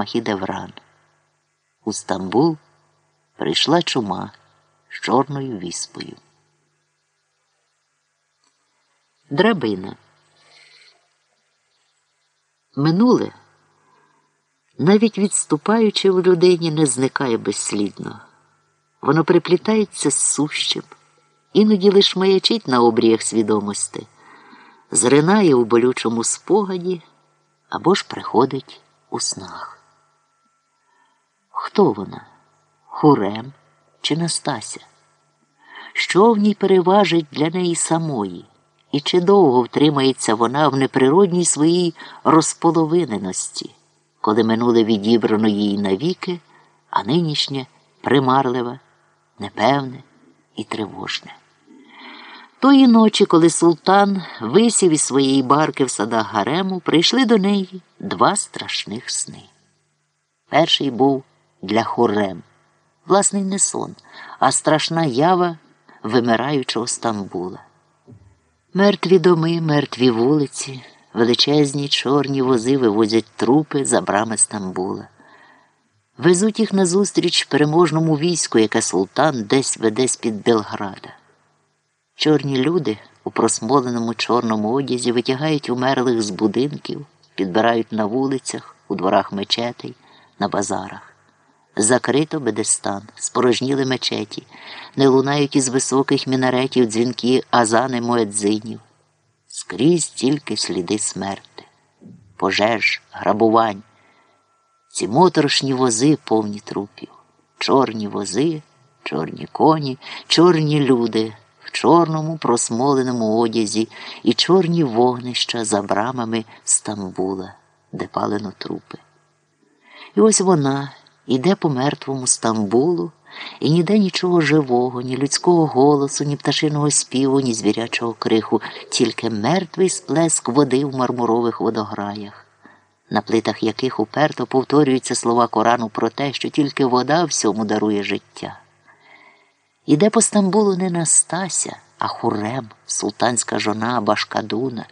Махідевран. У Стамбул прийшла чума з чорною віспою. Драбина. Минуле, навіть відступаючи в людині, не зникає безслідно. Воно приплітається з сущим, іноді лиш маячить на обріях свідомості, зринає у болючому спогаді або ж приходить у снах. Хто вона? Хурем чи Настася? Що в ній переважить для неї самої? І чи довго втримається вона в неприродній своїй розполовиненості, коли минуле відібрано їй навіки, а нинішнє примарливе, непевне і тривожне? Тої ночі, коли султан висів із своєї барки в садах гарему, прийшли до неї два страшних сни. Перший був для хорем, власний не сон, а страшна ява вимираючого Стамбула. Мертві доми, мертві вулиці, величезні чорні вози вивозять трупи за брами Стамбула. Везуть їх назустріч переможному війську, яке султан десь веде з-під Белграда. Чорні люди у просмоленому чорному одязі витягають умерлих з будинків, підбирають на вулицях, у дворах мечетей, на базарах. Закрито бедестан, спорожніли мечеті, не лунають із високих мінаретів дзвінки азани муедзинів. Скрізь тільки сліди смерти, пожеж, грабувань. Ці моторошні вози повні трупів, чорні вози, чорні коні, чорні люди в чорному просмоленому одязі і чорні вогнища за брамами Стамбула, де палено трупи. І ось вона іде по мертвому Стамбулу, і ніде нічого живого, ні людського голосу, ні пташиного співу, ні звірячого криху, тільки мертвий сплеск води в мармурових водограях, на плитах яких уперто повторюються слова Корану про те, що тільки вода всьому дарує життя. Іде по Стамбулу не Настася, а Хурем, султанська жона Башкадуна.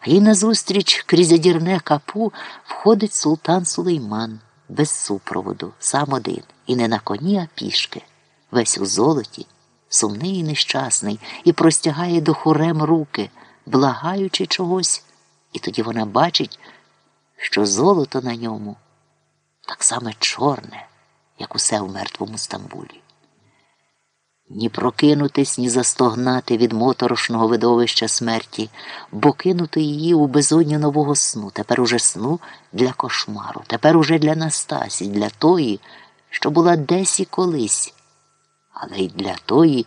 А їй назустріч крізь одірне капу входить султан Сулейман без супроводу, сам один, і не на коні, а пішки, весь у золоті, сумний і нещасний, і простягає до хурем руки, благаючи чогось, і тоді вона бачить, що золото на ньому так само чорне, як усе в мертвому Стамбулі. Ні прокинутись, ні застогнати від моторошного видовища смерті, бо кинути її у безодню нового сну, тепер уже сну для кошмару, тепер уже для Настасі, для тої, що була десь і колись, але й для тої,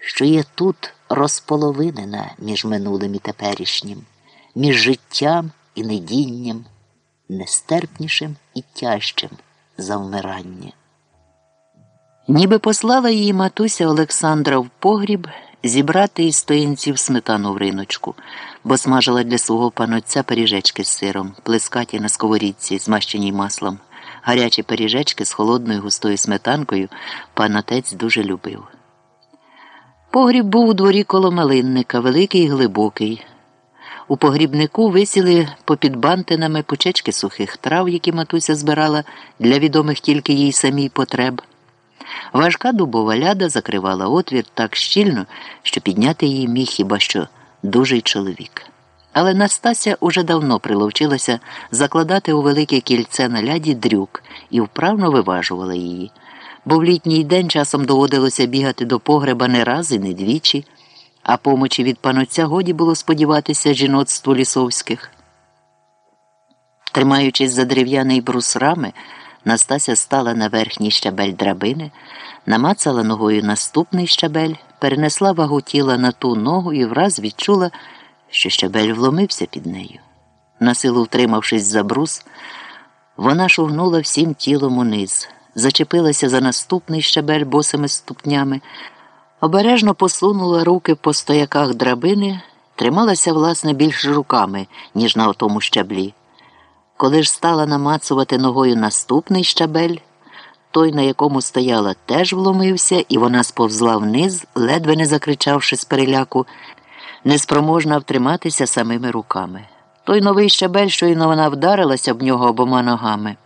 що є тут розполовинена між минулим і теперішнім, між життям і недінням, нестерпнішим і тяжчим за вмирання. Ніби послала її матуся Олександра в погріб зібрати із стоїнців сметану в риночку, бо смажила для свого панотця пиріжечки з сиром, плескаті на сковорідці, змащеній маслом. Гарячі пиріжечки з холодною густою сметанкою пан отець дуже любив. Погріб був у дворі коло малинника, великий і глибокий. У погрібнику висіли попід бантинами пучечки сухих трав, які матуся збирала для відомих тільки їй самій потреб. Важка дубова ляда закривала отвір так щільно, що підняти її міг хіба що дужий чоловік. Але Настася уже давно приловчилася закладати у велике кільце на ляді дрюк і вправно виважувала її, бо в літній день часом доводилося бігати до погреба не раз і не двічі, а помочі від панотця годі було сподіватися жіноцтву лісовських. Тримаючись за дерев'яний брус рами, Настася стала на верхній щабель драбини, намацала ногою наступний щабель, перенесла вагу тіла на ту ногу і враз відчула, що щабель вломився під нею. Насилу втримавшись за брус, вона шугнула всім тілом униз, зачепилася за наступний щабель босими ступнями, обережно посунула руки по стояках драбини, трималася, власне, більш руками, ніж на отому щаблі. Коли ж стала намацувати ногою наступний щабель, той, на якому стояла, теж вломився, і вона сповзла вниз, ледве не закричавши з переляку, неспроможна втриматися самими руками. Той новий щабель, щойно вона вдарилася в нього обома ногами.